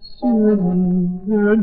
sümbül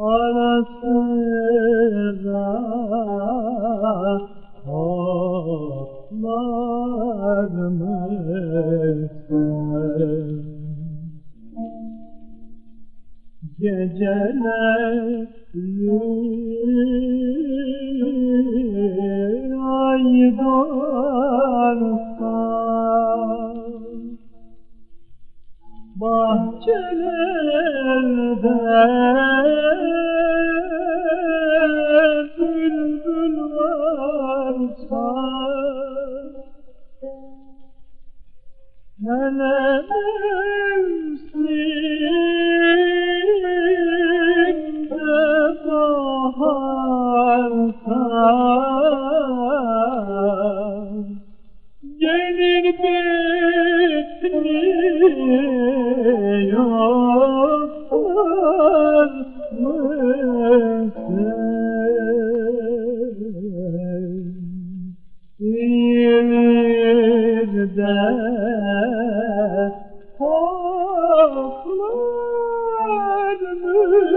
Anasıza toplar mısın? Geceler ay doğarsa Bahçelerde heart. Oh, blood moon.